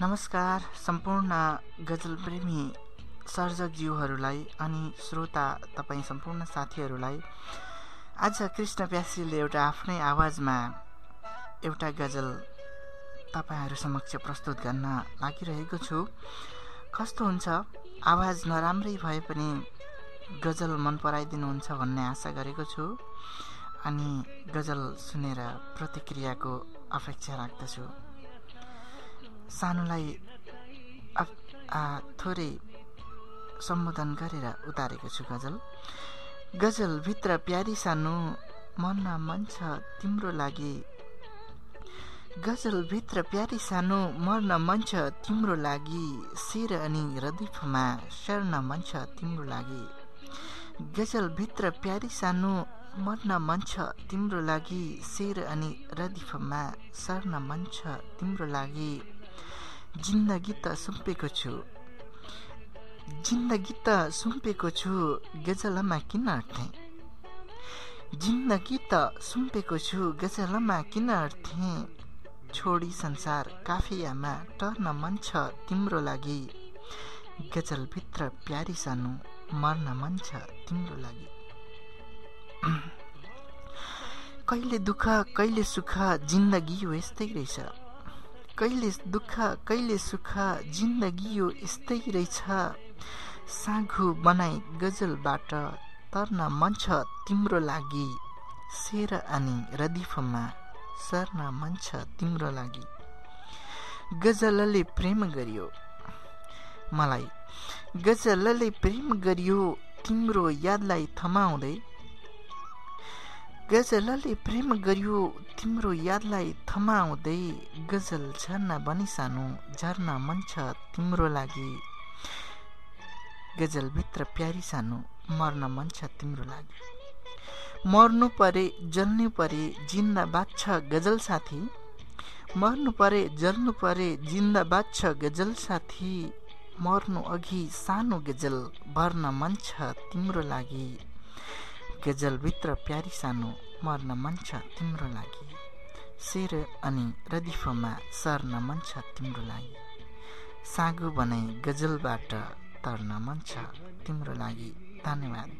नमस्कार सम्पूर्ण गजल प्रेमी सर्जकज्यूहरूलाई अनि श्रोता तपाईँ सम्पूर्ण साथीहरूलाई आज कृष्ण प्यासीले एउटा आफ्नै आवाजमा एउटा गजल तपाईँहरू समक्ष प्रस्तुत गर्न लागिरहेको छु। कस्तो हुन्छ? आवाज नराम्रै भए पनि गजल मन पराइदिनुहुन्छ भन्ने आशा गरेको छु अनि गजल सुनेर प्रतिक्रियाको अपेक्षा राख्दछु। सानोलाई थोरै सम्बोधन गरेर उतारेको छु गजल। गजलभित्र प्यारी सानो मन मन छ तिम्रो लागि। गजलभित्र प्यारी सानो मर्न मन छ तिम्रो लागि। शिर अनि हृदयमा शर्ण मन छ तिम्रो लागि। गजलभित्र प्यारी सानो मर्न मन छ तिम्रो लागि। शिर अनि रदिफमा सर्न मन छ तिम्रो लागि। जिन्दगी त सुम्पेको छु। जिन्दगी त सुम्पेको छु गजलमा किन अर्थेँ? जिन्दगी त सुम्पेको छु गजलमा किन अर्थेँ? छोडी संसार काफियामा टर्न मन छ तिम्रो लागि। गजलभित्र प्यारी सानो मर्न मन छ तिम्रो लागि। कहिले दुःख कहिले सुख जिन्दगी हो यस्तै रहेछ। कहिले दुःख कहिले सुख जिन्दगी यो यस्तै रहेछ। साघु बनाई गजलबाट तर्न मन छ तिम्रो लागि। शेर अनि रदिफमा सर्न मन छ तिम्रो लागि। गजलले प्रेम गरियो। मलाई गजलले प्रेम गरियो। तिम्रो यादलाई थमाउँदै गजलले प्रेम गरियो तिम्रो यादलाई थमाउँदै गजल झर्ना बनी सानो झर्न मन छ तिम्रो लागि। गजलभित्र प्यारी सानो मर्न मन छ तिम्रो लागि। मर्नु परे जल्नु परे जिन्दाबाद छ गजल साथी। मर्नु परे जल्नु परे जिन्दाबाद छ गजल साथी। मर्नु अघि सानो गजल भर्न मन छ तिम्रो लागि। गजलभित्र प्यारी सानो मर्न मन छ तिम्रो लागि। शेर अनि रदिफमा सर्न मन छ तिम्रो लागि। सागु बनाई गजलबाट तर्न मन छ तिम्रो लागि। धन्यवाद।